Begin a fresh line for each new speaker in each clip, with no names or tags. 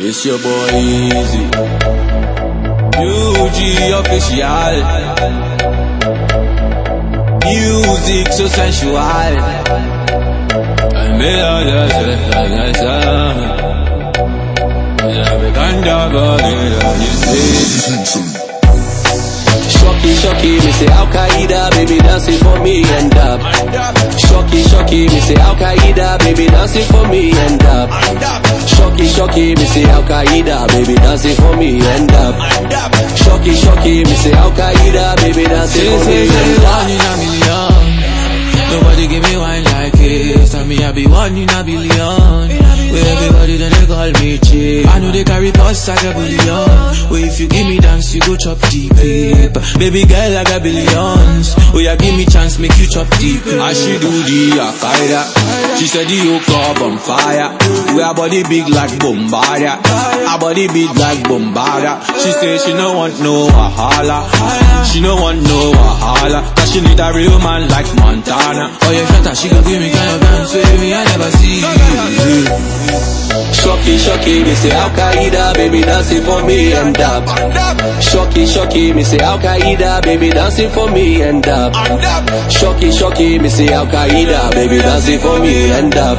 It's your boy Easy. UG official. Music so sensual. And me all the
Shocky, shocky, me say Al Qaeda, baby dancing for me and up. Shocky, me say Al Qaeda, baby dancing for me and up. Shocky, shocky, me say Al Qaeda, baby dancing for me and up. Shocky, shocky, me say Al Qaeda, baby dancing for me and up.
one in a million. Nobody give me wine like this. Tell me I be one in a billion. Where everybody then they call me cheap. I know they carry costs like a billion. Where if you give me dance, you go chop deep. deep. Baby girl, I got billions. Oh yeah, give me chance, make you chop deep. I should do the Al-Qaeda. She said the yoke on fire. We her body big like Bombardier. Her body big like Bombardier. She say she no want no wahala. She no want no wahala. Cause she need a real man like Montana. Oh yeah, shut up, she gon' give me kind of dance me I never see.
Shocky, shocky, me say Al Qaeda, baby dancing for me and up. Shocky, shocky, me say Al Qaeda, baby dancing for me and up. Shocky, shocky, me say Al Qaeda, baby dancing for me and up.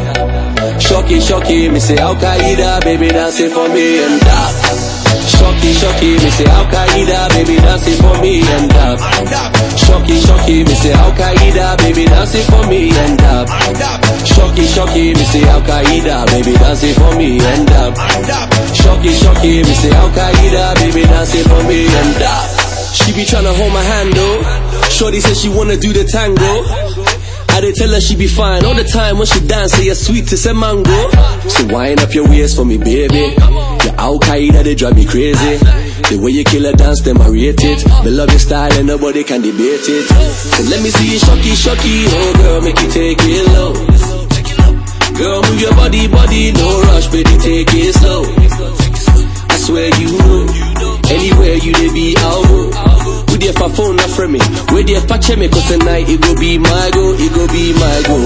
Shocky, shocky, me say Al Qaeda, baby dancing for me and up. Shocky, shocky, me say Al Qaeda, baby dancing for me and up. Shocky, shocky, me say Al Qaeda, baby dancing for me and up. Shocky, shocky, me say Al Qaeda, baby dancing for me and up. Shocky, shocky, me say Al Qaeda, baby dancing for me and up. She be tryna hold my hand though. Shorty said she wanna do the tango. I did tell her she be fine all the time when she dance, say you're sweet to say mango. So wind up your waist for me, baby. Your Al Qaeda, they drive me crazy. The way you kill a dance, them I rate it. Me love your style and nobody can debate it. So let me see you shocky, shocky, oh girl, make you take it low. Girl, move your body, body, no rush, baby, take it slow. I swear you know, anywhere you dey be, I'll go. There for phone, not for me. There for check me, cause tonight it go be my go, it go be my go.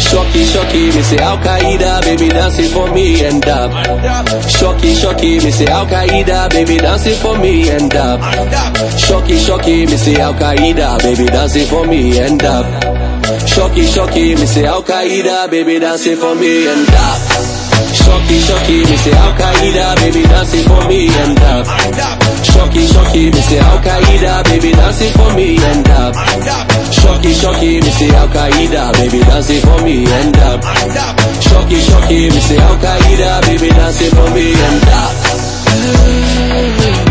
Shocky, shocky, me say Al Qaeda, baby dancing for me and up. Shocky, shocky, me say Al Qaeda, baby dancing for me and up. Shocky, shocky, me say Al Qaeda, baby dancing for me and up. Shocky, shocky, me say Al Qaeda, baby dancing for me and up. Shocky, shocky, me say Al Qaeda, baby dancing for me and up. Shocky, shocky, me say Al Qaeda, baby dancing for me and up. Shocky, shocky, me say Al Qaeda, baby dancing for me and up. Shocky, shocky, me say Al Qaeda, baby dancing for me and up.